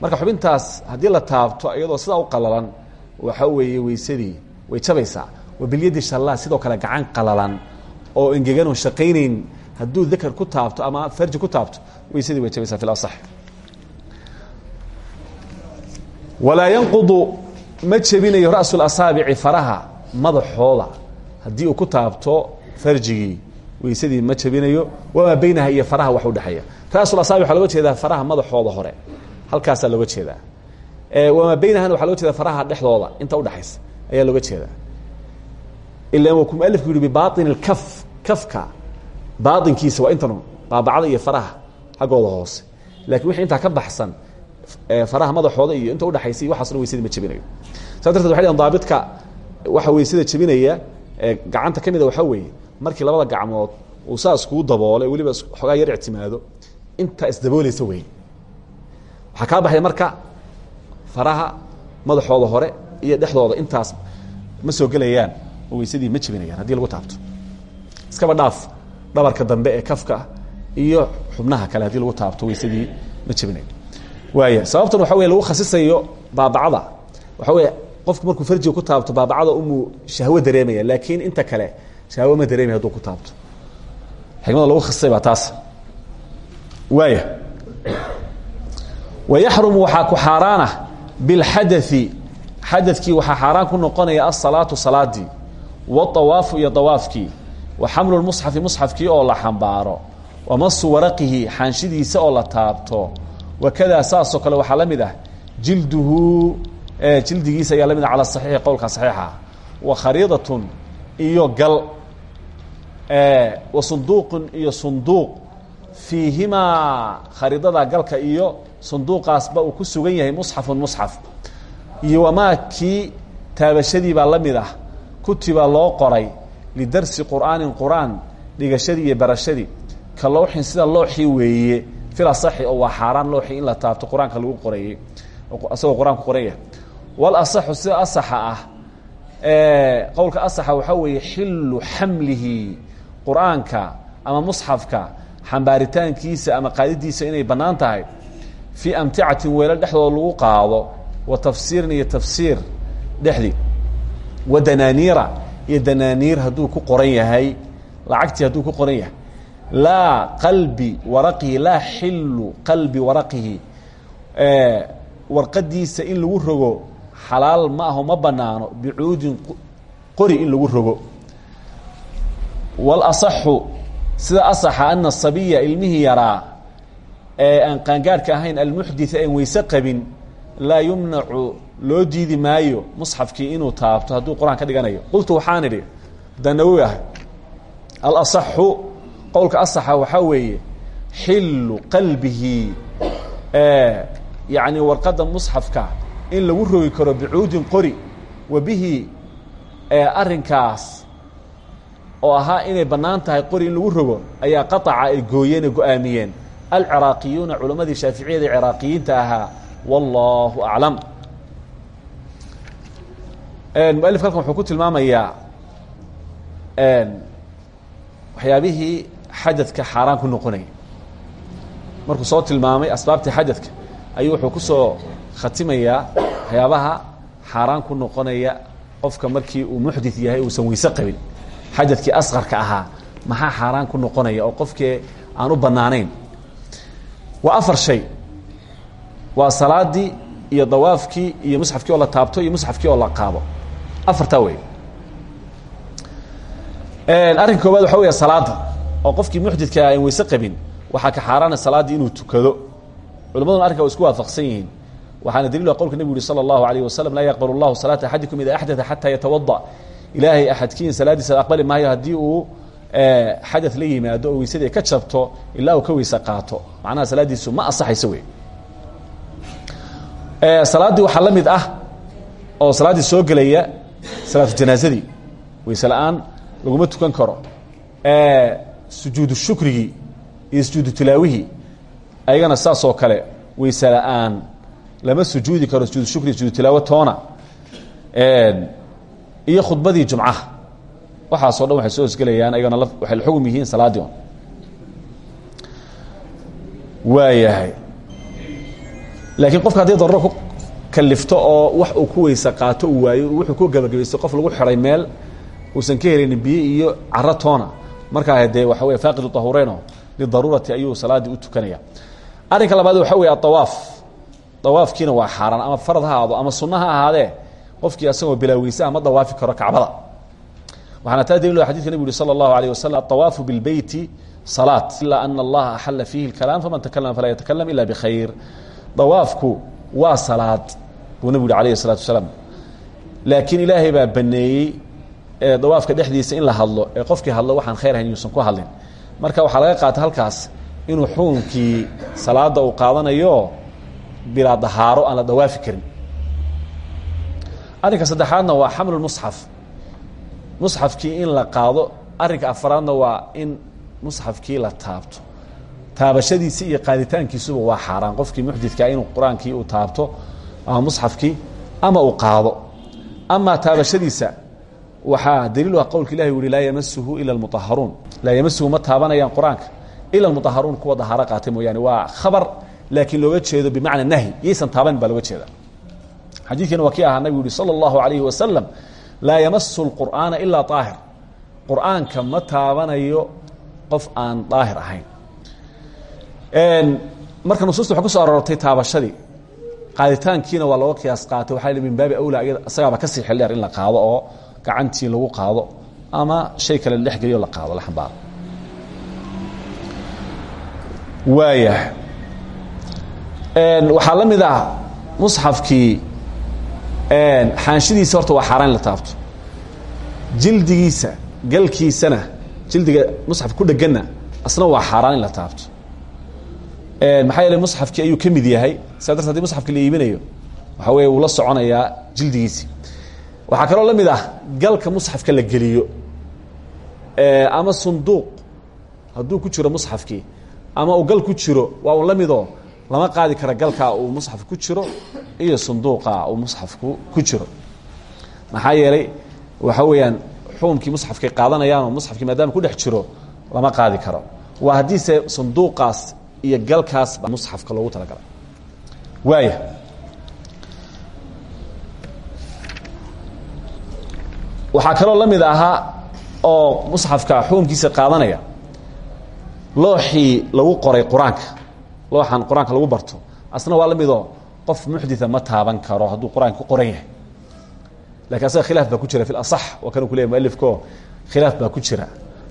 marka xubintaas haddii la taabto iyadoo sidaa u qalalan waxa weeye weysadii way jabaysaa. Wabilyadi shalla sidoo kale gacan qalalan oo engegan oo shaqaynayn. Hadduu dakar ku taabto ama farji ku taabto weysadii way jabaysaa fi lasax walaa yanqudu ma jebinayo ra'su faraha madaxooda. Haddii uu ku taabto farjigii weysadii ma jebinayo wamaa beynaha iyo faraha wax udhexeeya ra'sulasaabic waxaa loga jeedaa faraha madaxooda hore. Halkaasaa looga jeedaa. Wamaa beynahana waxa loga jeeda faraha dhexdooda. Inta udhexaysa ayaa looga jeedaa. Ila waa ku mualifku yihi bibain اlkaf kafka. Baainkiisa waa intan baabacda iyo faraha xaggooda hoose. Lakin wixii intaa ka baxsan faraha madaxooda iyo inta udhexaysa iyo waxaasna weysadii ma jebinayo saa darteed waxay dhn daabidka waxa weysada jebinaya gacanta ka mida waxaa markii labada gacmood uu saas kuu daboolay weliba xoogaa yar ictimaado intaa isdaboolaysa wey waxaa kaa baxaya marka faraha madaxooda hore iyo dhexdooda intaas ma soo gelayaan oo weysadii ma jebinayaan haddii lagu taabto. Iskaba dhaaf dhabarka dambe ee kafka iyo xubnaha kale haddii lagu taabto weysadii ma jebinayo waaya sababtan waxa wey lagu khasisayo baabacada. Waxa wey qofku markuu farjiga ku taabto baabacada umuu shahwo dareemaya laakiin inta kale shahwo ma dareemaya haduu ku taabto xikmada lagu khasisay baa taas waaya wayaxrumu waxaa ku xaaraana bilxadai xadadkii waxaa xaaraan ku noqonaya asalaatu salaadii waawaafu iyo awaafkii wa xamlu lmusxafi musxafkii oo la xambaaro wamasu waraqihi xaanshidiisa oo la taabto wakadaa saasoo kale waxaa la mid ah jilduhu jildigiisa ayaa la mid ah cala saxiixi qowlka saxiixa wa khariidatun iyo gal wa sunduuqun iyo sunduuq. Fiihimaa khariidada galka iyo sunduuqaasba uu ku sugan yahay musxafun musxaf. Iyo wamaa kii taabashadii baa la ah kutiba loo qoray lidarsi qur'aanin qur'aan dhigashadii barashadii. Ka lowxin sida looxii weeye fil asaxi oo waa xaaraan looxii in la taabto qur'aanka lagu qorayey isagoo qur'aanku wal asaxu sida asaxa ah qowlka asaxa waxaa weeye xillu xamlihi qur'aanka ama musxafka xambaaritaankiisa ama qaadidiisa inay bannaan tahay fii amticatin weelo dhexdooda lagu qaado wa tafsiirin iyo tafsiir dhexdii wa danaaniira iyo danaaniir hadduu ku qoran yahay lacagtii hadduu ku qoran yahay. Laa qalbi waraqihi laa xillu qalbi waraqihi warqadiisa in lagu rogo xalaal ma aho ma banaano bicuudin qori in lagu rogo walasaxu sida asaxa ana sabiya ilmihii yaraa ee aan qaangaarhka ahayn almuxditha aan weyse qabin laa yumnacu loo diidi maayo musxafkii inuu taabto hadduu qur'aan ka dhiganayo. Qultu waxaan idhi danawi ah alasaxu qowlka asaxa waxaa weeye xillu qalbihi yacni warqadda musxafka in lagu rogi karo bicuudin qori wa bihi arrinkaas oo ahaa inay bannaan tahay qori in lagu rogo ayaa qaطaca ay gooyeen ee go'aamiyeen. Alciraaqiyuuna culammadii shaaficiyada ciraaqiyiinta ahaa wallahu aclam. Mualifka halkan wuxuu ku tilmaamayaa waxyaabihii xadadka xaaraan ku noqonaya markuu soo tilmaamay asbaabtii xadadka ayuu wuxuu ku soo khatimayaa waxyaabaha xaaraan ku noqonaya qofka markii uu muxdit yahay uusan weyse qabin xajadkii asqarka ahaa maxaa xaaraan ku noqonaya oo qofkii aan u bannaanayn? Waa afar shay. Waa salaadii iyo dawaafkii iyo musxafkii oo la taabto iyo musxafkii oo la qaado afartaa wey arrinka koobaad waxaa weya salaadda. Oo qofkii muxdidka aan ah weyse qabin waxaa ka xaaraana salaaddii inuu tukado. Culamaduna arrinka way isku waafaqsan yihiin. Waxaana daliil ah qowlka nebigu yuhi sala allahu alayh wasalam laa yaqbalu llahu salaata axadikum ida axdaa xataa yatawada ilaahay axadkiin salaadiisa aqbali maayo haddii uu xadad la yimaado oo weysadii ka jabto ilaa uu ka weyse qaato. Macnaha salaaddiisu ma asaxayso wey salaaddii waxaa la mid ah oo salaaddii soo gelaya salaatu janaazadii. Weyse la'aan laguma tukan karo. Sujuudu shukrigii iyo sujuudu tilaawihii ayagana saas oo kale weyse la'aan. Lama sujuudi karo sujuud shukri sujuud tilaawo toona iyo khudbadii jumcaha waxaasoo dhan waxay soo hosgelayaan ayagana waxay la xugum yihiin salaaddii on waayahay laakiin qofka haddii daruro ku kalifto oo wax uu ku weyse qaato uu waayo wuxuu ku gabagabaysto qof lagu xiray meel uusan ka helin biyo iyo caro toona. Markaa dee waxa wey faaqidu tahureyno lidaruurati ayuu salaaddii u tukanaya. Arrinka labaad waxa wey aawaaf dawaafkiina waa xaaraan ama farad ha ahaado ama sunno ha ahaadee qofkii asagoo bilaaweysaa ma dawaafi karo kacbada. Waxaana taa daliil ah xadidka nebigu yuhi sala allahu alayh wasalam adawaafu bilbeyti salaat ilaa ana allaha axala fiihi lkalaam faman takalama falaa yatakalam ila bikhayr dawaafku waa salaad buu nebigu alayhi salatu wasalaam. Laakiin ilaahay baa baneeyey dawaafka dhexdiisa in la hadlo qofkii hadlo waxaan khayr ahayn yuusan ku hadlin. Marka waxaa laga qaata halkaas inuu xukunkii salaada uu qaadanayo bilaa dahaaro aan dawaafi karin arrinka saddexaadna waa xamlu musxaf. Musxafkii in la qaado arrinka afaraadna waa in musxafkii la taabto. Taabashadiisi iyo qaaditaankiisuba waa xaaraan. Qofkii muxdidkaa inuu qur'aankii uu taabto ama musxafkii ama uu qaado. Amaa taabashadiisa waxaa daliil u ah qowlka ilahi u uhi laa yamasuhu ila almuطaharuun laa yamasuhu ma taabanayaan qur'aanka. Ila almuطaharuun kuwa dahaaro qaatay mooyaane waa khabar laakiin looga jeedo bimacna nahyi yaysan taabanin baa looga jeeda xadiidkana waa kii ahaa nabigu yuhi salى اllahu alayhi wasalam laa yamasu اlqur'aana ilaa طaahir qur'aanka ma taabanayo qof aan daahir ahayn marka nusuusta waxay ku soo aroortay taabashadii qaaditaankiina waa looga qiyaas qaatay waxaa min baabi awla isagaaba kasii xildheer in la qaado oo gacantii lagu qaado ama shay kale la dhexgeliyo la qaado la xambaaro waaya waxaa la mid ah musxafkii xaanshidiisa horta waa xaaraan in la taabto. Jildigiisa galkiisana jildiga musxaf ku dheganna asna waa xaaraan in la taabto. Maxaa yeele musxafkii ayuu ka mid yahay. Saa darteed haddii musxafka la iibinayo waxa weeye wuu la soconayaa jildigiisii. Waxaa kaloo la mid ah galka musxafka la geliyo ama sunduuq. Hadduu ku jiro musxafkii ama uu gal ku jiro waa un la midoo lama qaadi kara galkaa uu musxaf ku jiro iyo sunduuqa uu musxafku ku jiro. Maxaa yeelay waxa weeyaan xukunkii musxafkay qaadanayaanoo musxafkii maadaama ku dhex jiro lama qaadi karo. Waa haddiise sanduuqaas iyo galkaas musxafka loogu talagalay. Waaya waxaa kaloo la mid ahaa oo musxafka xukunkiisa qaadanaya looxii lagu qoray qur'aanka looxan qur'aanka lagu barto. Asna waa la midoo qof muxdita ma taaban karo hadduu qur'aanka ku qoran yahay. Lakin asaga khilaaf baa ku jira fi asax waa kanuu ku leyahy mualifko khilaaf baa ku jira.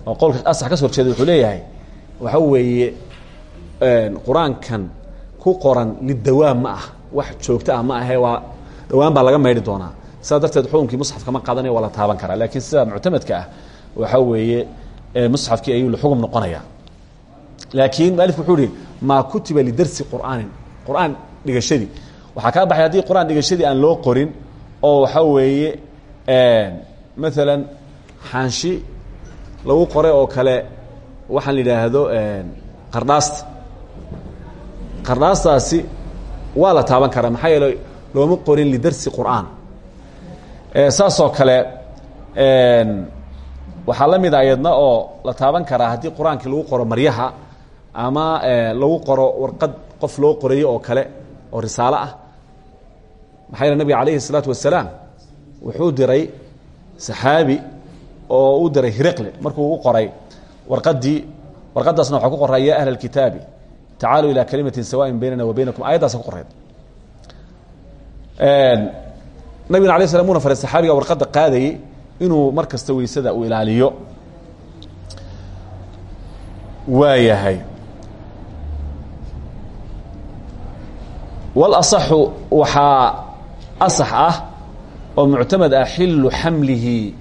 Oo qowlka asax ka so horjeeda wuxuu leeyahay waxa weeye qur'aankan ku qoran lidawaam ma ah wax joogto ah ma ahe waa dhawaan baa laga maydhi doonaa. Sidaa darteed xukunkii musxafka ma qaadanayo waa la taaban karaa laakiin sida muctamadka ah waxa weeye musxafkii ayuu xugum noqonaya laakiin mualifku wuxuu ihi maa kutiba lidarsi qur'aanin. Qur'aan dhigashadii. Waxaa kaa baxay haddii qur'aan dhigashadii aan loo qorin oo waxa weeye maalan xaanshi lagu qoray oo kale waxaan la yidhaahdo qardhaasta qardhaastaasi waa la taaban karaa maxaa yeele looma qorin lidarsi qur'aan. Saasoo kale waxaa la mid a iyadna oo la taaban karaa haddii qur'aankii lagu qoro maryaha ama lagu qoro warqad qof loo qorayo oo kale oo risaalo ah maxaa yeele nabiga calayhi الsalaatu wasalaam wuxuu diray saxaabi oo u diray hiriqle markuu u qoray warqadii warqadaasna waxaa ku qoraa ya ahla اlkitaabi tacaaluu ilى kalimatin sawaaءin baynana wa baynakum ayaddaasa ku qoreed nabigana alay slam una faray saxaabiga warqadda qaadayey inuu mar kasta weysada uu ilaaliyo waayahay Walaصaxu waxaa asax ah oo muctamad ah xamlihi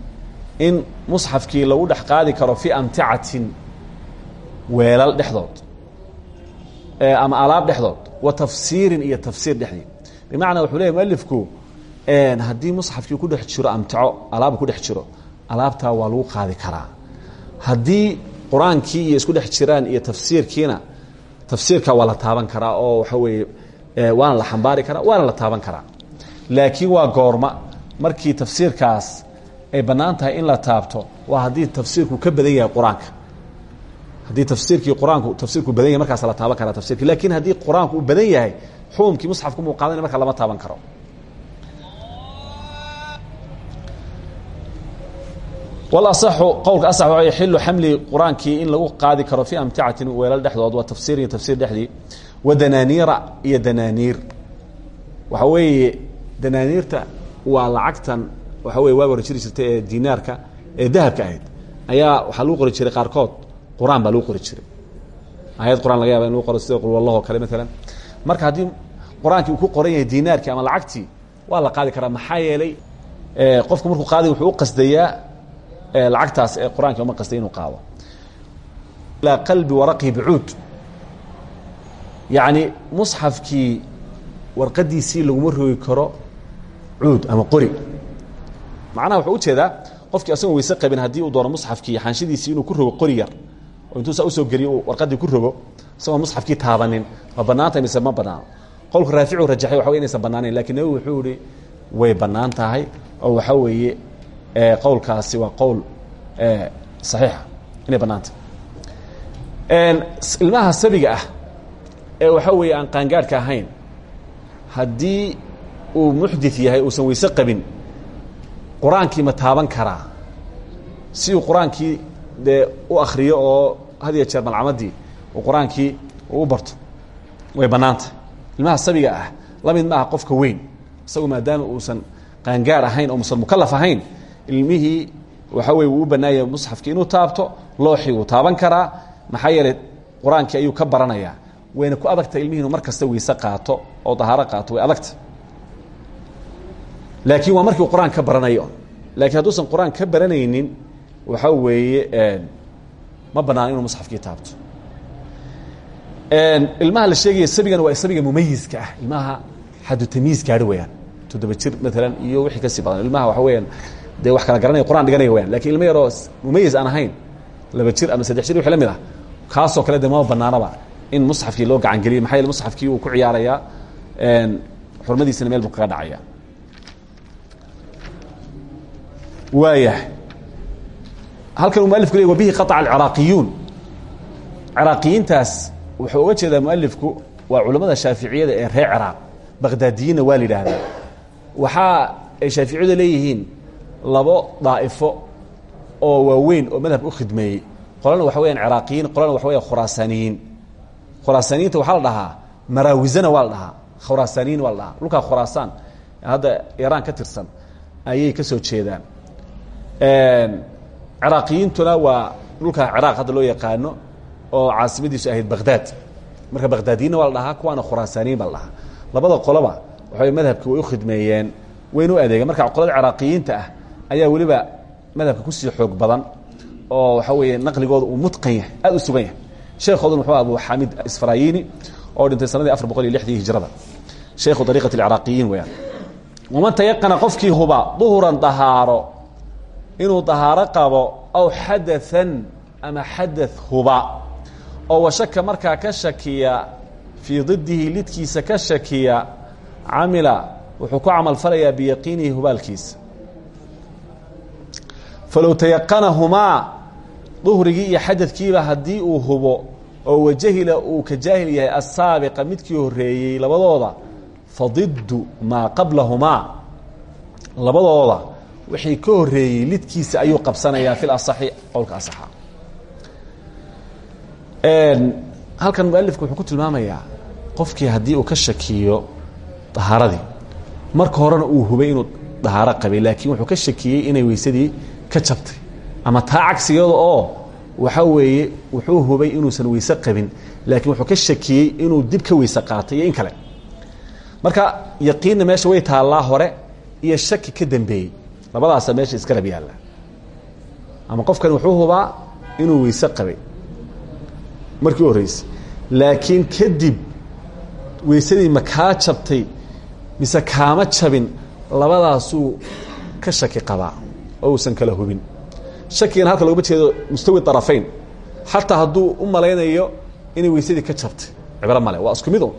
in musxafkii lagu dhex qaadi karo fii amticatin weelal dhexdood ama alaab dhexdood wa tafsiirin iyo tafsiir dhexdii. Bimacnaa wuxuu leeyay mualifku haddii musxafkii ku dhex jiro amtico alaaba ku dhex jiro alaabtaa waa lagu qaadi karaa. Haddii qur'aankii isku dhex jiraan iyo tafsiirkiina tafsiirka waa taaban karaa oo waxa weeye waana la xambaari karaa waana la taaban karaa. Laakiin waa goorma. Markii tafsiirkaas ay bannaan tahay in la taabto waa haddii tafsiirku ka badan yahay qur'aanka. Haddii tafsiirkii qur'aanku tafsiirku badan yahay markaas la taaban karaa tafsirki laakiin haddii qur'aanku uu badan yahay xukumkii musxafku muu qaadanaya marka lama taaban karo. Walasaxu qowlka asax waa yaxilu xamli qur'aankii in lagu qaadi karo fii amticatin weelal dhexdood waa tafsiir iyo tafsiir dhexdii wa danaaniira iyo danaaniir. Waxa weeye danaaniirta waa lacagtan waxa weye waag hore jiri jirtay ee dinaarka ee dahabka ahayd. Ayaa waxaa lagu qori jiray qaarkood qur'aan baa lagu qori jiray. Ayad qur'aan laga yaba in lagu qoro sida qulwallahoo kale maalan marka haddii qur'aankii uu ku qoran yahay dinaarkii ama lacagtii waa la qaadi karaa maxaa yeelay qofku markuu qaadi wuxuu u qasdayaa lacagtaas ee qur'aanka uma qastay inuu qaado. Ilaa qalbi waraqihi bicuud yacni musxafkii warqadiisii laguma rogi karo cuud ama qori. Macnaha wuxuu u jeedaa qofkii asagoo weyse qabin haddii uu doono musxafkii xanshidiisii inuu ku rogo qori yar oo intuu saa u soo geliyo uu warqadii ku rogo isagoo musxafkii taabanin. Ma banaantay mise ma banaano qowlka raaficu rajaxay waxa wey inaysan banaanayn laakiin nabigu wuxuu yihi way bannaan tahay. Oo waxa weeye qowlkaasi waa qowl saxiixa. Inay bannaantah ilmaha sabiga ah ee waxa weeye aan qaangaadhka ahayn haddii uu muxdit yahay uusan weyse qabin qur'aankii ma taaban karaa? Si uu qur'aankii dee u akriyo oo had iyo jeer malcamadii uu qur'aankii u barto way bannaantah ilmaha sabiga ah la mid ma aha qofka weyn isagu maadaama uusan qaangaar ahayn oo musan mukalaf ahayn ilmihii waxa weye wuu u bannaaya musxafkii inuu taabto looxii wuu taaban karaa maxaa yeelay qur'aankii ayuu ka baranayaa wayna ku adagta ilmihii inu mar kasta weyse qaato oo dahaaro qaato way adagta. Laakiin waa markii qur'aan ka baranayo. Lakiin hadduusan qur'aan ka baranaynin waxa weeye ma banaan inuu musxafkii taabto. Ilmaha la sheegaya sabigan waa sabiga mumayiska ah. Ilmaha xadu tamyiis gaari wayaan toddoba jir maalan iyo wixii ka sii badan. Ilmaha waxa weyaan dee wax kala garanaya quraan dhiganaya wayaan laakiin ilmo yaroo mumayis aan ahayn laba jir ama saddex jir wixii la mid ah kaasoo kale de mama banaanaba in musxafkii loo gacan geliyo maxaa yeele musxafkii uu ku ciyaarayaa xurmadiisana meel buu kaga dhacaya waayahay. Halkan uu mualifku ley wa bihi qaطca alciraaqiyuun. Ciraaqiyiintaas wuxuu uga jeedaa mualifku waa culammada shaaficiyada ee reer ciraaq baqdaadiyinna waa la yidhaahdaa. Waxaa ay shaaficiyadu leeyihiin labo daa'ifo oo waaweyn oo madhabka u khidmeeyey. Qolana waxa weyaan ciraaqiyiin qolana waxa weya khuraasaaniyiin khuraasaaniyiinta waxaa la dhahaa maraawisana waa la dhahaa khuraasaniyiin waa la dhahaa. Dhulkaa khuraasaan hadda iraan ka tirsan ayay ka soo jeedaan. Ciraaqiyiintuna waa dhulka ciraaq hadda loo yaqaano oo caasimadiisu ahayd baqdaad marka baqdaadiyiinna waa la dhahaa kuwaana khuraasaaniyiin baa la dhahaa. Labada qoloba waxaway madhabki way u khidmeeyeen wayna u adeegeen marka qolada ciraaqiyiinta ah ayaa weliba madhabka ku sii xoog badan oo waxa weeye naqligooda uu mutqan yahay aad u sugan yahay sheekhooduna wuxuu abu xamid isfarayini oo dhintay sanadii afar boqol iyo lixdii hijrada. Sheekhu dariiqat alciraaqiyiin weyaan waman tayaqana qofkii huba duhuran dahaaro inuu dahaaro qabo aw xadathan ama xadath huba oo washaka markaa ka shakiya fii didihi lidkiisa ka shakiya camila wuxuu ku camal falayaa biyaqiinihi hubaalkiisa. Falow tayaqanahumaa duhrigii iyo xadadkiiba haddii uu hubo oo wajahila uu ka jaahil yahay asaabiqa midkii horeeyey labadooda fadiddu maa qablahumaa. Labadooda wixii ka horeeyey lidkiisa ayuu qabsanayaa fi lasaxi qowlka asaxa. Halkan mualifku wuxuu ku tilmaamayaa qofkii haddii uu ka shakiyo dahaaradii marka horena uu hubay inuu dahaaro qabay laakiin wuxuu ka shakiyey inay weysadii ka jabtay ama taa cagsigeeda oo waxa weeye wuxuu hubay inuusan weyse qabin laakiin wuxuu ka shakiyey inuu dib ka weyse qaatay iyo in kale. Marka yaqiinna meesha way taallaa hore iyo shaki ka dambeeyey. Labadaasa meesha iska rab yaalla. Ama qofkan wuxuu hubaa inuu weyse qabay. Markii horreysay laakiin kadib weysadii ma kaa jabtay mise kaama jabin labadaasuu ka shaki qabaa oo uusan kala hubin shakigana halka loogama jeedo mustawi arafayn xataa hadduu u malaynayo inay ka jabtay cibro male waa isku mid un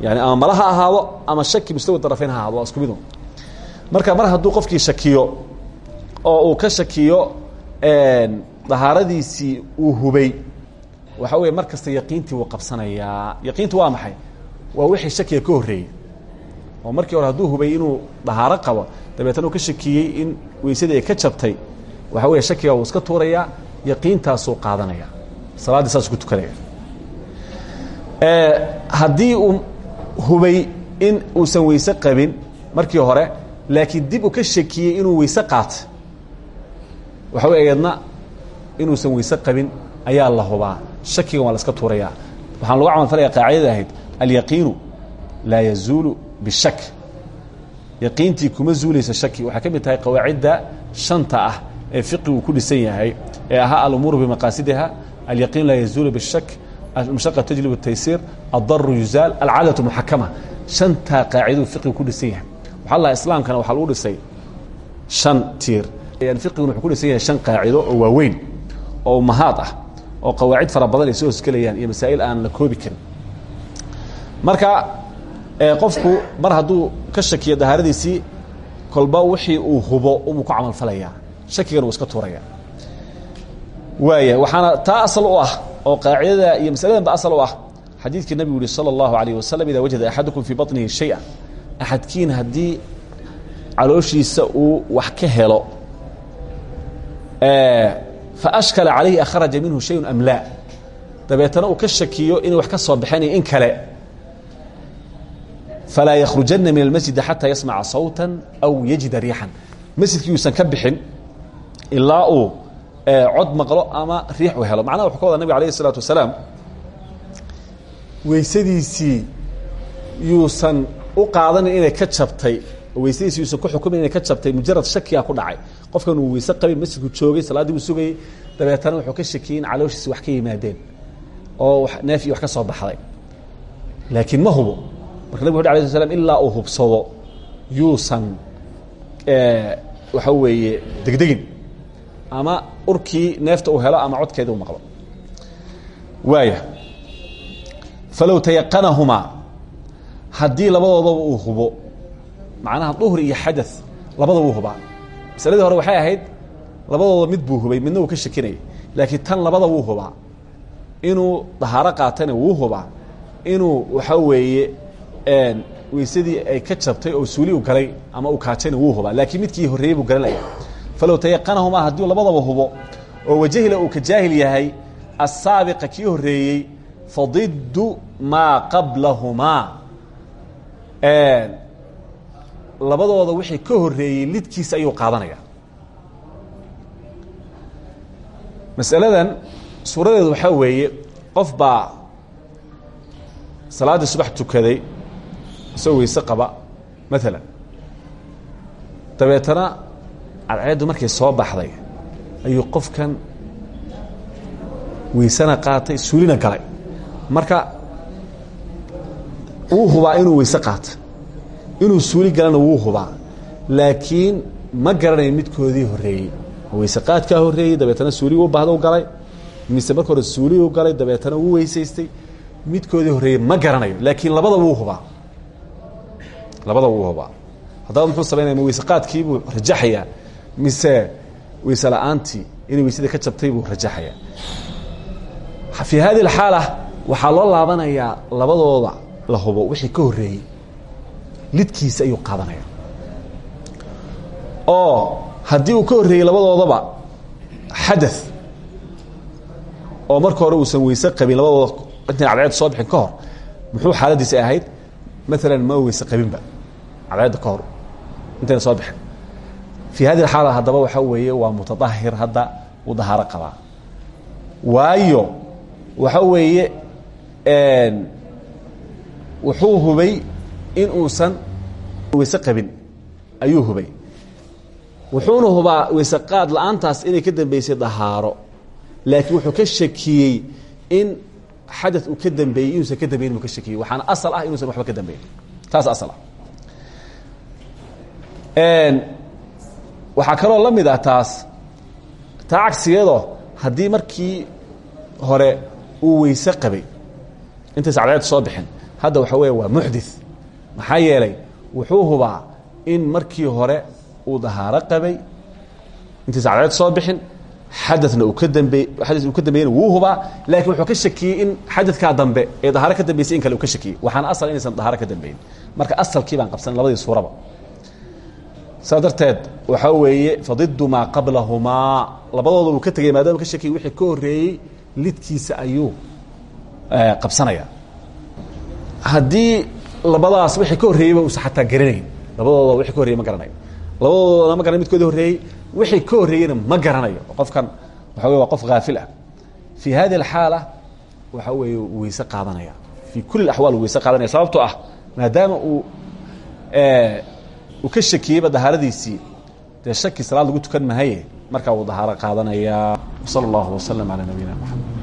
yani ama mala ha ahaado ama shaki mustawi darafeyn ha ahaado waa isku midu marka mar hadduu qofkii shakiyo oo uu ka shakiyo dahaaradiisii uu hubay waxa weeye mar kasta yaqiintii wuu yaqiintu waa maxay? Waa wixii shakiga ka horreeyey oo markii hore hadduu hubay inuu dahaaro qabo dabeetna uu ka shakiyey in weysadii ka jabtay waxa weeye shakiga wuu iska tuurayaa yaqiintaasuu qaadanaya. Salaaddii saasuu ku tukanaya. Haddii uu hubay in uusan weyse qabin markii hore laakiin dib uu ka shakiyey inuu weyse qaata waxa wey eedna inuusan weyse qabin ayaa la hubaa. Shakigan waa iska tuurayaa waxaan lagu camalfalaya qaacidada ahayd. Alyaqiinu laa yazuulu bishak. Yaqiintii kuma zuulaysa shaki. Waxay ka mid tahay qawaacidda shanta ah ee fiqigu ku dhisan yahay ee ahaa alumuuru bimaqaasidiha alyaqiin laa yazuulu bishak almashaqa tajlib taysiir addaru yuzaal alcaadatu muxakama shantaa qaaciduu fiqigu ku dhisan yahay. Waxaa laha islaamkana waxaa lagu dhisay shan tiir. Fiqiguna wuxuu ku dhisan yahay shan qaacido oo waaweyn oo mahaad ah oo qawaacid fara badan ay iyo masaa'il aan la koobi karin. Marka qofku mar hadduu ka shakiyo dahaaradiisii kolba wixii uu hubo umuu ku camalfalayaa shakigan uu iska tuuraya waaya waxaana taa asal u ah oo qaacidada iyo masaladan ba asal u ah xadiidkii nabigu yihi salى اllahu alayه wasalam ida wajada axadukum fii baطnihi shaya axadkiin haddii calooshiisa uu wax ka helo faashkala calayhi akhraja minhu shayun am laa dabeetana uu ka shakiyo inay wax ka soo baxeenayo in kale falaa yakhrujana min almasjidi xataa yasmaca sawta aw yajida riixan masjidkii uusan ka bixin ilaa uu cod maqlo ama riix u helo. Macnaha wuxuu ka wada nabig alayh isalaatu wasalaam weysadiisii yuusan u qaadanin inay ka jabtay weysadiisi yuusan ku xukumin inay ka jabtay mujarad shakiyaa ku dhacay. Qofkan uu weyse qabay masjidku joogay salaaddii uu sugayey dabeetana wuxuu ka shakiyey in wax ka yimaadeen oo neef iyo wax ka soo baxday. Laakiin ma hubo. Marka nabig uri alay sl slam ilaa uu hubsado yuusan waxa weeye degdegin ama urkii neefta uu helo ama codkeeda u maqlo. Waaya falow tayaqanahumaa haddii labadoodaba uu hubo macnaha duhri iyo xada labadaba uu hubaa. Masaladii hore waxay ahayd labadooda mid buu hubay midna uu ka shakinayay. Laakiin tan labada wuu hubaa. Inuu dahaaro qaatana wuu hubaa. Inuu waxa weeye weysadii ay ka jabtay oo suuli u galay ama uu kaajayna wuu hubaa. Laakiin midkii horreeyey buu garanaya falow tayaqanahumaa haddii labadaba hubo oo wajahila uu ka jaahil yahay asaabiqa kii horreeyey fadiddu maa qablahumaa labadooda wixii ka horreeyey lidkiisa ayuu qaadanaya masaladan suuradeedu waxaa weeye qof baa salaaddii subax tukaday isagoo weyse qaba maalan dabeetana cadceeddu markay soo baxday ayuu qofkan weysena qaatay suulina galay. Marka wuu hubaa inuu weyse qaato inuu suuli galana wuu hubaa. Laakiin ma garanayo midkoodii horreeyey. Weyse qaadkaa horreeyey dabeetana suuli u baahda u galay. Mise marka hore suuli u galay dabeetana wuu weysaystay. Midkoodii horreeyey ma garanayo laakiin labada wuu hubaa. Labada wuu hubaa. Haddaba muxuu samaynaya ma rajaxayaa mise weyse la'aantii ka jabtay buu rajaxayaa fii hadi alxaala waxaa loo laabanayaa labadooda la hubo wixii ka horreeyey. Lidkiisa ayuu qaadanaya. Oo haddii uu ka horreeyey labadoodaba xada oo marka hore uusan weyse qabin labadooda intayn cadceedda soo bixin ka muxuu xaaladiisa ahayd? Maalan ma weyse qabinba. Cadceedda ka hor intayna soo bixin fii hadi alxaala haddaba waxaa weeye waa mutadahir hadda uu dahaaro qabaa waayo waxa weeye wuxuu hubay in uusan weyse qabin ayuu hubay wuxuuna hubaa weyse qaad la'aantaas inay ka dambeysay dahaaro laakiin wuxuu ka shakiyey in xada uu ka dambeeyey inuusan ka dambeyn inuu ka shakiyey waxaana asal ah inuusan waxba ka dambeyn taas asal ah waxaa kaloo la mid ah taas taa cagsigeedoo haddii markii hore uu weyse qabay. Intaysa cadceedda soo bixin. Hadda waxa weeye waa muxdith maxaa yeelay wuxuu hubaa in markii hore uu dahaaro qabay. Intiisa cadceed soo bixin xadana uu ka dambe xada uu ka dambeeyena wuu hubaa laakiin wuxuu ka shakiyey in xadadkaa dambe ee dahaaro ka dambeysay in kale uu ka shakiyey. Waxaana asal inaysan dahaaro ka dambeyn. Marka asalkii baan qabsan labadii suuraba saa darteed waxaa weeye fadidu maa qablahumaa labadooda uu ka tegey maadaama ka shakiyey wixii ka horreeyey lidkiisa ayuu qabsanaya. Haddii labadaas wixii ka horreeyeyba uusan xataa garanayn labadooda wixii ka horreyey ma garanayo labadoodana ma garanay midkoodii horreeyey wixii ka horreeyeyna ma garanayo. Qofkan waxa wey qof haafil ah. Fii hadi alxaala waxa weeye weyse qaadanaya. Fii kuli axwaal weyse qaadanaya sababtoo ah maadaama uu uu ka shakiyeyba dahaaradiisii. Dee shaki salaad lagu tukan mahaye. Markaa uu dahaaro qaadanayaa sala allahu wasalam calaa nabiyina moxamed